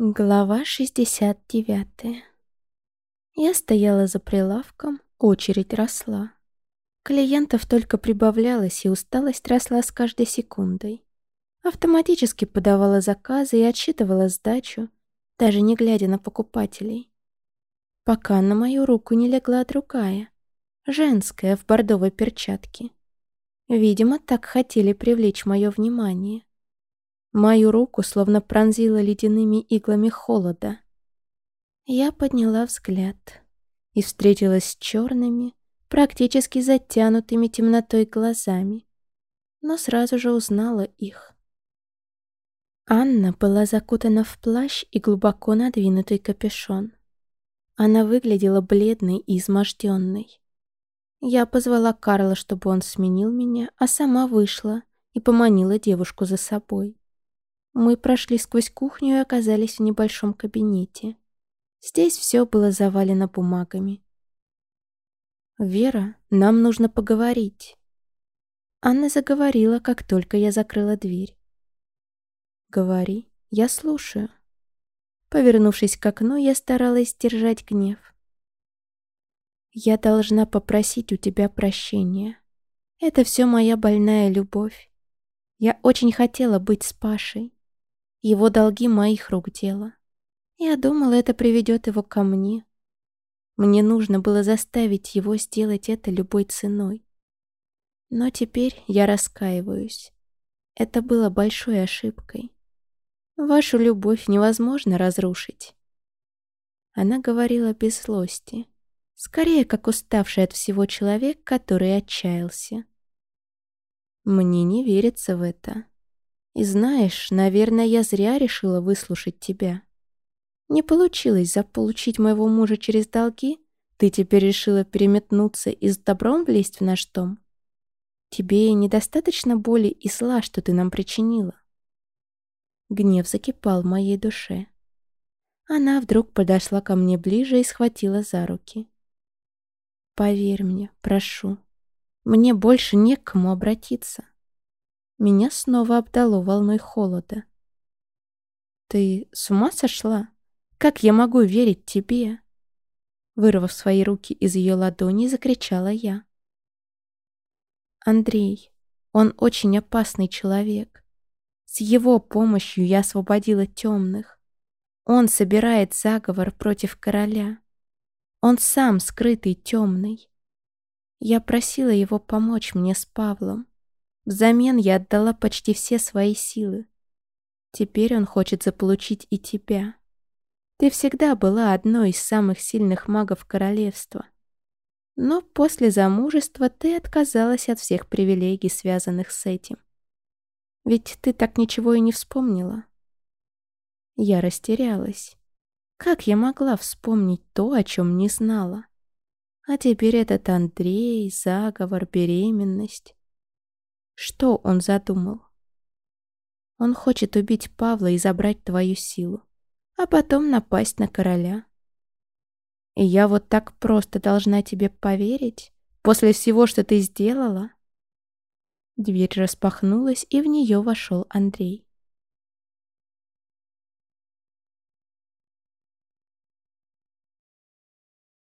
Глава 69 Я стояла за прилавком, очередь росла. Клиентов только прибавлялось, и усталость росла с каждой секундой. Автоматически подавала заказы и отсчитывала сдачу, даже не глядя на покупателей. Пока на мою руку не легла другая, женская в бордовой перчатке. Видимо, так хотели привлечь мое внимание. Мою руку словно пронзило ледяными иглами холода. Я подняла взгляд и встретилась с черными, практически затянутыми темнотой глазами, но сразу же узнала их. Анна была закутана в плащ и глубоко надвинутый капюшон. Она выглядела бледной и изможденной. Я позвала Карла, чтобы он сменил меня, а сама вышла и поманила девушку за собой. Мы прошли сквозь кухню и оказались в небольшом кабинете. Здесь все было завалено бумагами. «Вера, нам нужно поговорить». Анна заговорила, как только я закрыла дверь. «Говори, я слушаю». Повернувшись к окну, я старалась сдержать гнев. «Я должна попросить у тебя прощения. Это все моя больная любовь. Я очень хотела быть с Пашей. Его долги моих рук дело. Я думала, это приведет его ко мне. Мне нужно было заставить его сделать это любой ценой. Но теперь я раскаиваюсь. Это было большой ошибкой. Вашу любовь невозможно разрушить. Она говорила без злости, скорее как уставший от всего человек, который отчаялся. Мне не верится в это. И знаешь, наверное, я зря решила выслушать тебя. Не получилось заполучить моего мужа через долги? Ты теперь решила переметнуться и с добром влезть в наш дом? Тебе недостаточно боли и зла, что ты нам причинила. Гнев закипал в моей душе. Она вдруг подошла ко мне ближе и схватила за руки. «Поверь мне, прошу, мне больше не к кому обратиться. Меня снова обдало волной холода. «Ты с ума сошла? Как я могу верить тебе?» Вырвав свои руки из ее ладони, закричала я. «Андрей, он очень опасный человек. С его помощью я освободила темных. Он собирает заговор против короля. Он сам скрытый темный. Я просила его помочь мне с Павлом. Взамен я отдала почти все свои силы. Теперь он хочет заполучить и тебя. Ты всегда была одной из самых сильных магов королевства. Но после замужества ты отказалась от всех привилегий, связанных с этим. Ведь ты так ничего и не вспомнила. Я растерялась. Как я могла вспомнить то, о чем не знала? А теперь этот Андрей, заговор, беременность. Что он задумал? Он хочет убить Павла и забрать твою силу, а потом напасть на короля. И я вот так просто должна тебе поверить? После всего, что ты сделала? Дверь распахнулась, и в нее вошел Андрей.